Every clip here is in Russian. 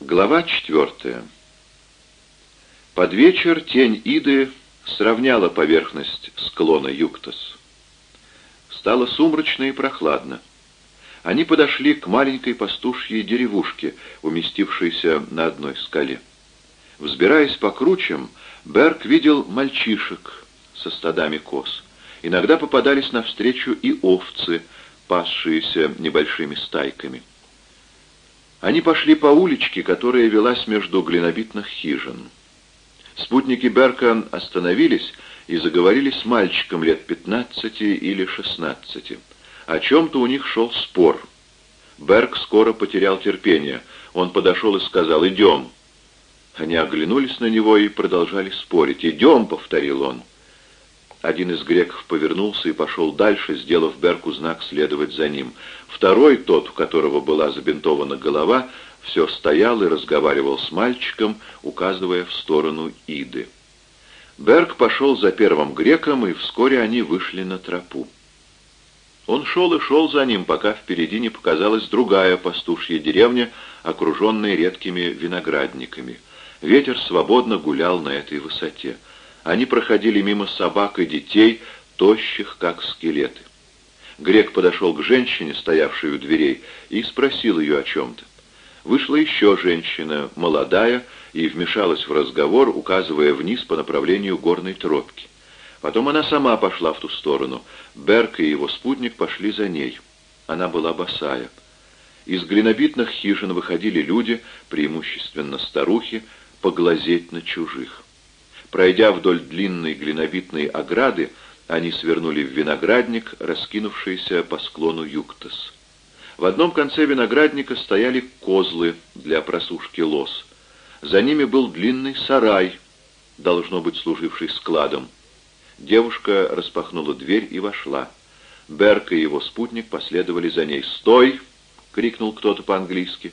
Глава четвертая. Под вечер тень Иды сравняла поверхность склона Юктас. Стало сумрачно и прохладно. Они подошли к маленькой пастушьей деревушке, уместившейся на одной скале. Взбираясь по кручам, Берг видел мальчишек со стадами коз. Иногда попадались навстречу и овцы, пасшиеся небольшими стайками. Они пошли по уличке, которая велась между глинобитных хижин. Спутники Берка остановились и заговорили с мальчиком лет пятнадцати или шестнадцати. О чем-то у них шел спор. Берг скоро потерял терпение. Он подошел и сказал «Идем». Они оглянулись на него и продолжали спорить. «Идем», — повторил он. Один из греков повернулся и пошел дальше, сделав Берку знак следовать за ним. Второй, тот, у которого была забинтована голова, все стоял и разговаривал с мальчиком, указывая в сторону Иды. Берг пошел за первым греком, и вскоре они вышли на тропу. Он шел и шел за ним, пока впереди не показалась другая пастушья деревня, окруженная редкими виноградниками. Ветер свободно гулял на этой высоте. Они проходили мимо собак и детей, тощих, как скелеты. Грек подошел к женщине, стоявшей у дверей, и спросил ее о чем-то. Вышла еще женщина, молодая, и вмешалась в разговор, указывая вниз по направлению горной тропки. Потом она сама пошла в ту сторону. Берк и его спутник пошли за ней. Она была босая. Из глинобитных хижин выходили люди, преимущественно старухи, поглазеть на чужих. Пройдя вдоль длинной глинобитной ограды, они свернули в виноградник, раскинувшийся по склону Юктас. В одном конце виноградника стояли козлы для просушки лос. За ними был длинный сарай, должно быть служивший складом. Девушка распахнула дверь и вошла. Берк и его спутник последовали за ней. «Стой!» — крикнул кто-то по-английски.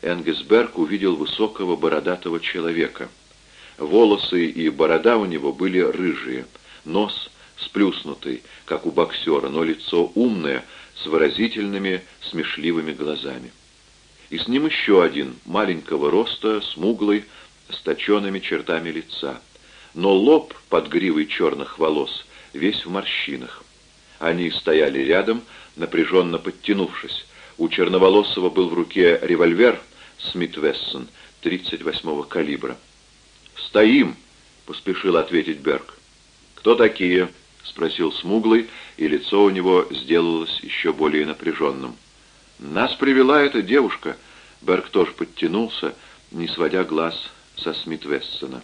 Энгесберг увидел высокого бородатого человека — Волосы и борода у него были рыжие, нос сплюснутый, как у боксера, но лицо умное, с выразительными, смешливыми глазами. И с ним еще один, маленького роста, смуглый, с точенными чертами лица. Но лоб под гривой черных волос весь в морщинах. Они стояли рядом, напряженно подтянувшись. У черноволосого был в руке револьвер Смит Вессон 38-го калибра. «Стоим!» — поспешил ответить Берг. «Кто такие?» — спросил Смуглый, и лицо у него сделалось еще более напряженным. «Нас привела эта девушка!» Берг тоже подтянулся, не сводя глаз со Смит-Вессона.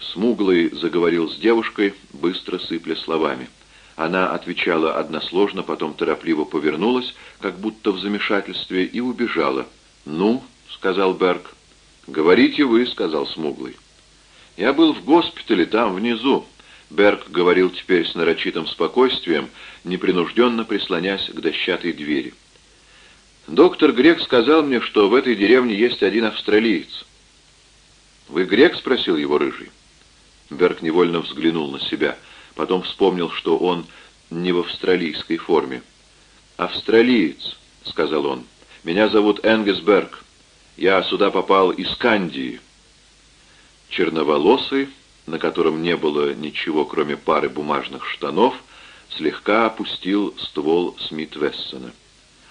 Смуглый заговорил с девушкой, быстро сыпля словами. Она отвечала односложно, потом торопливо повернулась, как будто в замешательстве, и убежала. «Ну», — сказал Берг, «Говорите вы», — сказал Смуглый. «Я был в госпитале, там, внизу», — Берг говорил теперь с нарочитым спокойствием, непринужденно прислонясь к дощатой двери. «Доктор Грек сказал мне, что в этой деревне есть один австралиец». «Вы грек?» — спросил его рыжий. Берг невольно взглянул на себя, потом вспомнил, что он не в австралийской форме. «Австралиец», — сказал он. «Меня зовут Энгес Берг. Я сюда попал из Кандии. Черноволосый, на котором не было ничего, кроме пары бумажных штанов, слегка опустил ствол Смит-Вессона.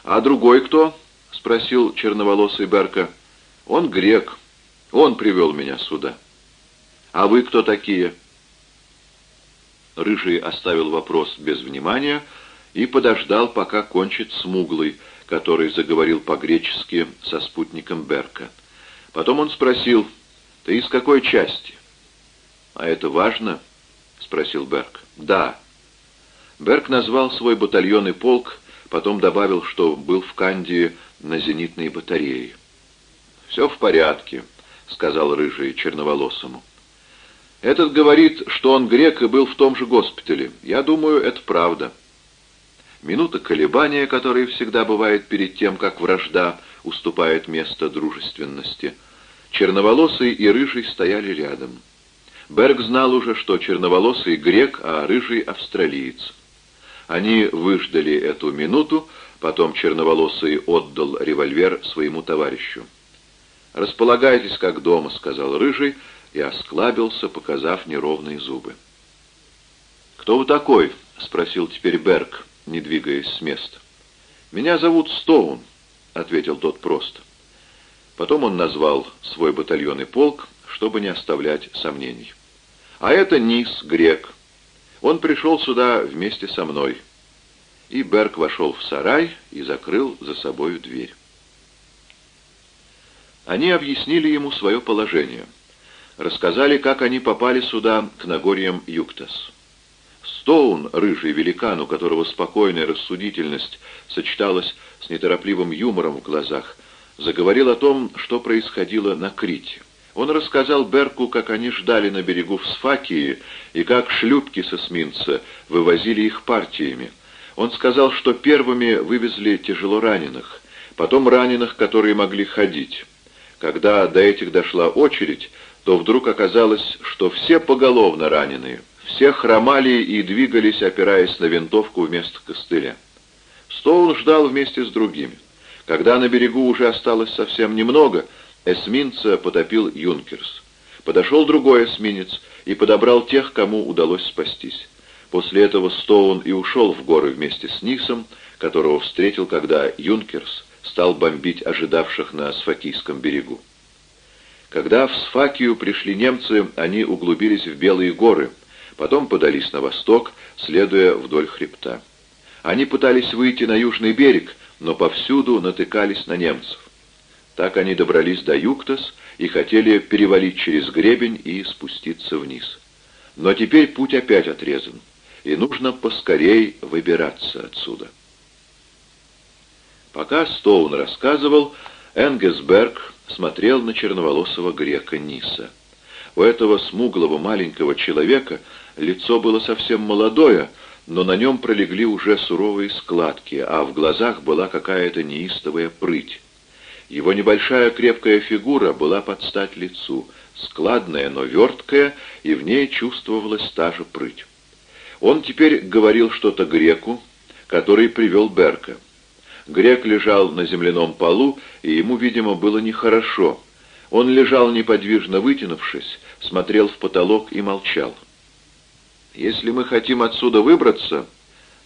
«А другой кто?» — спросил черноволосый Берка. «Он грек. Он привел меня сюда». «А вы кто такие?» Рыжий оставил вопрос без внимания и подождал, пока кончит смуглый, который заговорил по-гречески со спутником Берка. Потом он спросил, «Ты из какой части?» «А это важно?» — спросил Берк. «Да». Берк назвал свой батальон и полк, потом добавил, что был в Кандии на зенитной батарее. «Все в порядке», — сказал рыжий черноволосому. «Этот говорит, что он грек и был в том же госпитале. Я думаю, это правда». Минута колебания, которая всегда бывает перед тем, как вражда уступает место дружественности. Черноволосый и рыжий стояли рядом. Берг знал уже, что черноволосый грек, а рыжий австралиец. Они выждали эту минуту, потом черноволосый отдал револьвер своему товарищу. «Располагайтесь как дома», — сказал Рыжий и осклабился, показав неровные зубы. «Кто вы такой?» — спросил теперь Берг, не двигаясь с места. «Меня зовут Стоун», — ответил тот просто. Потом он назвал свой батальон и полк, чтобы не оставлять сомнений. «А это Низ, грек. Он пришел сюда вместе со мной». И Берг вошел в сарай и закрыл за собою дверь. Они объяснили ему свое положение. Рассказали, как они попали сюда, к Нагорьям Юктас. Стоун, рыжий великан, у которого спокойная рассудительность сочеталась с неторопливым юмором в глазах, заговорил о том, что происходило на Крите. Он рассказал Берку, как они ждали на берегу в Сфакии и как шлюпки с эсминца вывозили их партиями. Он сказал, что первыми вывезли тяжело раненых, потом раненых, которые могли ходить. Когда до этих дошла очередь, то вдруг оказалось, что все поголовно раненые, все хромали и двигались, опираясь на винтовку вместо костыля. Стоун ждал вместе с другими. Когда на берегу уже осталось совсем немного, эсминца потопил Юнкерс. Подошел другой эсминец и подобрал тех, кому удалось спастись. После этого Стоун и ушел в горы вместе с Нисом, которого встретил, когда Юнкерс стал бомбить ожидавших на Сфакийском берегу. Когда в Сфакию пришли немцы, они углубились в Белые горы, потом подались на восток, следуя вдоль хребта. Они пытались выйти на южный берег, но повсюду натыкались на немцев. Так они добрались до Юктас и хотели перевалить через гребень и спуститься вниз. Но теперь путь опять отрезан, и нужно поскорей выбираться отсюда. Пока Стоун рассказывал, Энгесберг смотрел на черноволосого грека Ниса. У этого смуглого маленького человека лицо было совсем молодое, но на нем пролегли уже суровые складки, а в глазах была какая-то неистовая прыть. Его небольшая крепкая фигура была под стать лицу, складная, но верткая, и в ней чувствовалась та же прыть. Он теперь говорил что-то греку, который привел Берка. Грек лежал на земляном полу, и ему, видимо, было нехорошо. Он лежал неподвижно вытянувшись, смотрел в потолок и молчал. «Если мы хотим отсюда выбраться,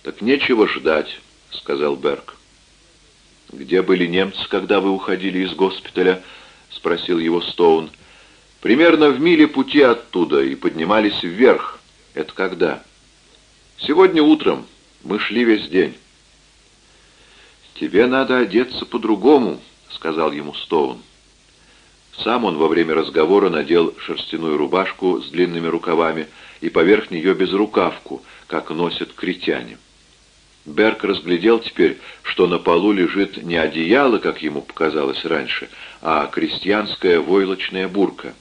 так нечего ждать», — сказал Берг. «Где были немцы, когда вы уходили из госпиталя?» — спросил его Стоун. «Примерно в миле пути оттуда и поднимались вверх. Это когда?» «Сегодня утром. Мы шли весь день». «Тебе надо одеться по-другому», — сказал ему Стоун. Сам он во время разговора надел шерстяную рубашку с длинными рукавами и поверх нее безрукавку, как носят критяне. Берг разглядел теперь, что на полу лежит не одеяло, как ему показалось раньше, а крестьянская войлочная бурка.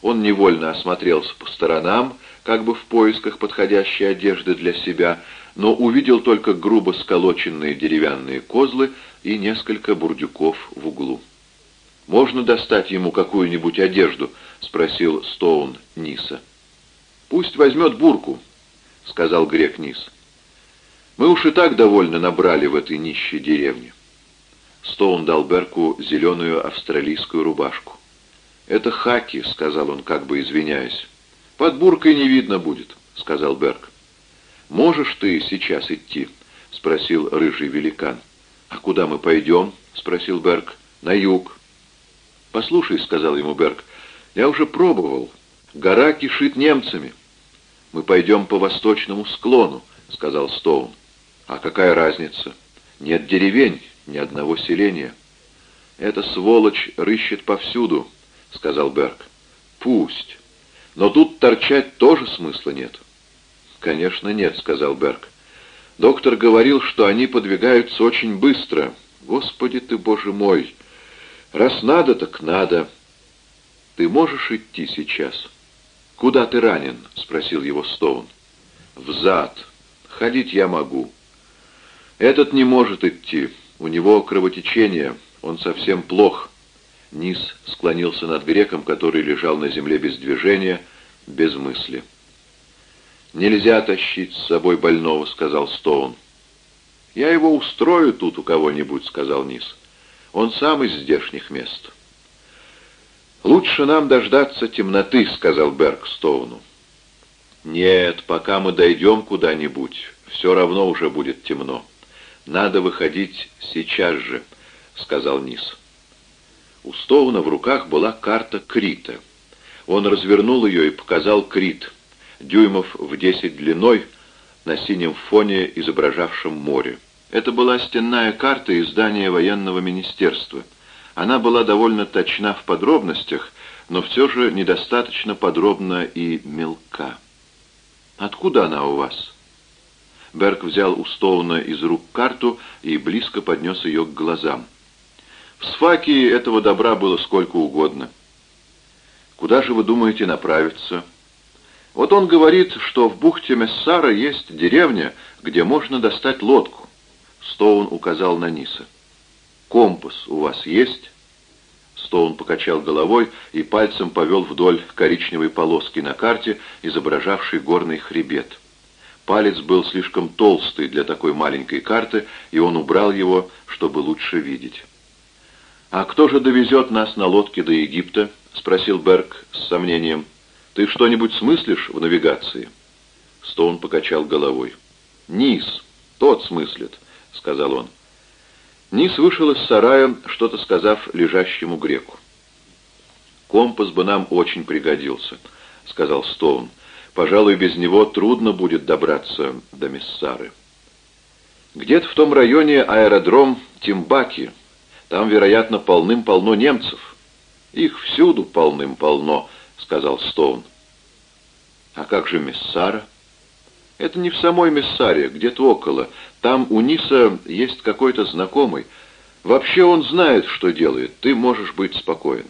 Он невольно осмотрелся по сторонам, как бы в поисках подходящей одежды для себя, но увидел только грубо сколоченные деревянные козлы и несколько бурдюков в углу. «Можно достать ему какую-нибудь одежду?» — спросил Стоун Ниса. «Пусть возьмет бурку», — сказал грек Нис. «Мы уж и так довольно набрали в этой нищей деревне». Стоун дал Берку зеленую австралийскую рубашку. «Это хаки», — сказал он, как бы извиняясь. «Под буркой не видно будет», — сказал Берг. «Можешь ты сейчас идти?» — спросил рыжий великан. «А куда мы пойдем?» — спросил Берг. «На юг». «Послушай», — сказал ему Берг, — «я уже пробовал. Гора кишит немцами». «Мы пойдем по восточному склону», — сказал Стоун. «А какая разница? Нет деревень, ни одного селения». «Эта сволочь рыщет повсюду», — сказал Берг. «Пусть. Но тут торчать тоже смысла нет». «Конечно нет», — сказал Берг. «Доктор говорил, что они подвигаются очень быстро. Господи ты, Боже мой! Раз надо, так надо. Ты можешь идти сейчас?» «Куда ты ранен?» — спросил его Стоун. «В зад. Ходить я могу». «Этот не может идти. У него кровотечение. Он совсем плох». Низ склонился над греком, который лежал на земле без движения, без мысли. «Нельзя тащить с собой больного», — сказал Стоун. «Я его устрою тут у кого-нибудь», — сказал Низ. «Он сам из здешних мест». «Лучше нам дождаться темноты», — сказал Берг Стоуну. «Нет, пока мы дойдем куда-нибудь, все равно уже будет темно. Надо выходить сейчас же», — сказал Низ. У Стоуна в руках была карта Крита. Он развернул ее и показал Крит, дюймов в десять длиной, на синем фоне, изображавшем море. Это была стенная карта из здания военного министерства. Она была довольно точна в подробностях, но все же недостаточно подробна и мелка. «Откуда она у вас?» Берг взял у Стоуна из рук карту и близко поднес ее к глазам. В Сфакии этого добра было сколько угодно. Куда же вы думаете направиться? Вот он говорит, что в бухте Мессара есть деревня, где можно достать лодку. Стоун указал на Ниса. «Компас у вас есть?» Стоун покачал головой и пальцем повел вдоль коричневой полоски на карте, изображавшей горный хребет. Палец был слишком толстый для такой маленькой карты, и он убрал его, чтобы лучше видеть. «А кто же довезет нас на лодке до Египта?» — спросил Берг с сомнением. «Ты что-нибудь смыслишь в навигации?» Стоун покачал головой. «Низ. Тот смыслит», — сказал он. Низ вышел из сарая, что-то сказав лежащему греку. «Компас бы нам очень пригодился», — сказал Стоун. «Пожалуй, без него трудно будет добраться до Мессары». «Где-то в том районе аэродром Тимбаки», там, вероятно, полным-полно немцев. Их всюду полным-полно, сказал Стоун. А как же Мессара? Это не в самой Мессаре, где-то около. Там у Ниса есть какой-то знакомый. Вообще он знает, что делает. Ты можешь быть спокоен.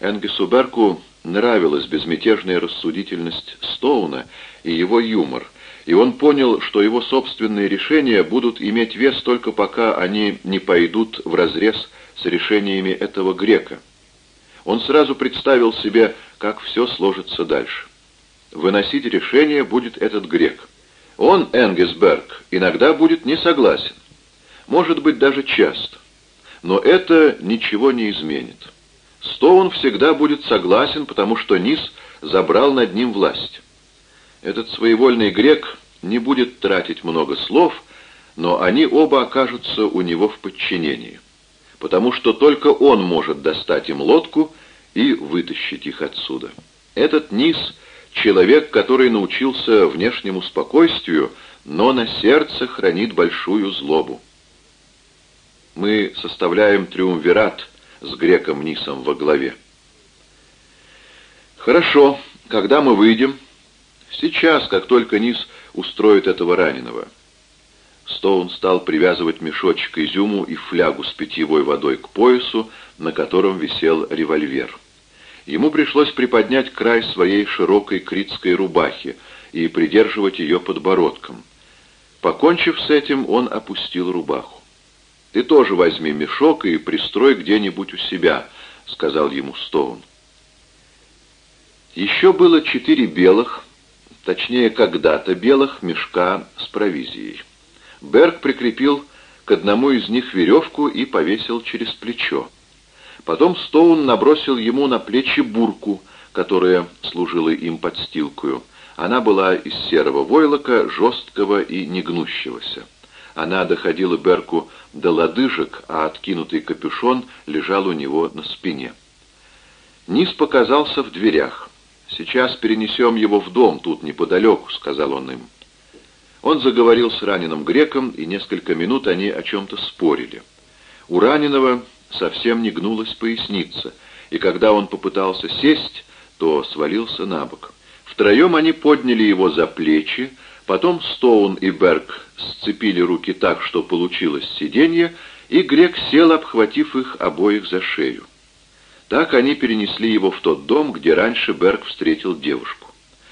Энгесу Берку нравилась безмятежная рассудительность Стоуна и его юмор — и он понял, что его собственные решения будут иметь вес только пока они не пойдут вразрез с решениями этого грека. Он сразу представил себе, как все сложится дальше. Выносить решение будет этот грек. Он, Энгесберг, иногда будет не согласен. Может быть, даже часто. Но это ничего не изменит. Стоун всегда будет согласен, потому что Низ забрал над ним власть. Этот своевольный грек не будет тратить много слов, но они оба окажутся у него в подчинении, потому что только он может достать им лодку и вытащить их отсюда. Этот низ — человек, который научился внешнему спокойствию, но на сердце хранит большую злобу. Мы составляем триумвират с греком Нисом во главе. Хорошо, когда мы выйдем, Сейчас, как только Низ устроит этого раненого. Стоун стал привязывать мешочек изюму и флягу с питьевой водой к поясу, на котором висел револьвер. Ему пришлось приподнять край своей широкой критской рубахи и придерживать ее подбородком. Покончив с этим, он опустил рубаху. «Ты тоже возьми мешок и пристрой где-нибудь у себя», — сказал ему Стоун. Еще было четыре белых, точнее когда-то белых мешка с провизией. Берг прикрепил к одному из них веревку и повесил через плечо. Потом Стоун набросил ему на плечи бурку, которая служила им подстилкою. Она была из серого войлока, жесткого и негнущегося. Она доходила Берку до лодыжек, а откинутый капюшон лежал у него на спине. Низ показался в дверях. «Сейчас перенесем его в дом, тут неподалеку», — сказал он им. Он заговорил с раненым греком, и несколько минут они о чем-то спорили. У раненого совсем не гнулась поясница, и когда он попытался сесть, то свалился на бок. Втроем они подняли его за плечи, потом Стоун и Берг сцепили руки так, что получилось сиденье, и грек сел, обхватив их обоих за шею. Так они перенесли его в тот дом, где раньше Берг встретил девушку.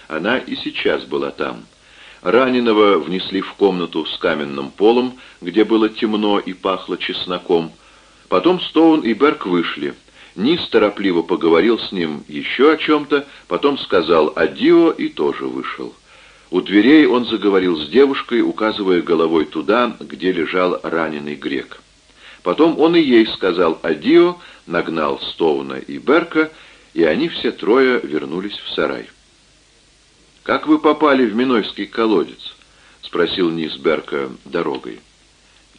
Она и сейчас была там. Раненого внесли в комнату с каменным полом, где было темно и пахло чесноком. Потом Стоун и Берг вышли. Низ торопливо поговорил с ним еще о чем-то, потом сказал «Адио» и тоже вышел. У дверей он заговорил с девушкой, указывая головой туда, где лежал раненый грек. Потом он и ей сказал «Адио», нагнал Стоуна и Берка, и они все трое вернулись в сарай. «Как вы попали в Минойский колодец?» — спросил Низ Берка дорогой.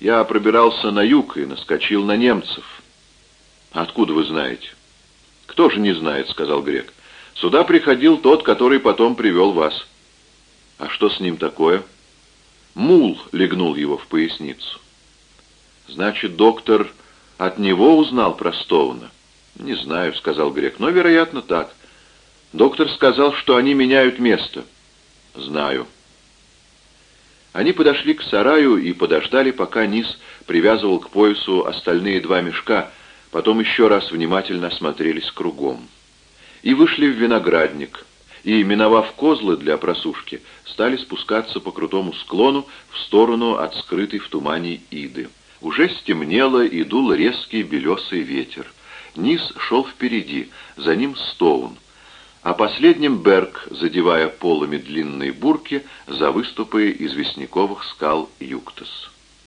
«Я пробирался на юг и наскочил на немцев». «Откуда вы знаете?» «Кто же не знает», — сказал Грек. «Сюда приходил тот, который потом привел вас». «А что с ним такое?» «Мул легнул его в поясницу». «Значит, доктор от него узнал про Стоуна?» «Не знаю», — сказал Грек, — «но, вероятно, так. Доктор сказал, что они меняют место». «Знаю». Они подошли к сараю и подождали, пока Низ привязывал к поясу остальные два мешка, потом еще раз внимательно осмотрелись кругом. И вышли в виноградник, и, миновав козлы для просушки, стали спускаться по крутому склону в сторону от скрытой в тумане Иды. Уже стемнело и дул резкий белесый ветер. Низ шел впереди, за ним Стоун, а последним Берг, задевая полами длинные бурки за выступы известняковых скал Юктас.